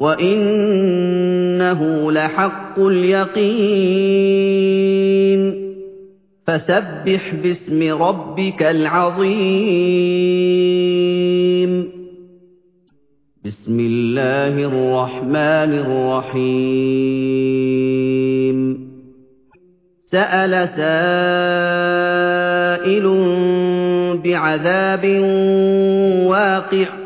وَإِنَّهُ لَحَقُّ الْيَقِينِ فَسَبِّحْ بِاسْمِ رَبِّكَ الْعَظِيمِ بِسْمِ اللَّهِ الرَّحْمَٰنِ الرَّحِيمِ سَأَلَ سَائِلٌ بِعَذَابٍ وَاقِعٍ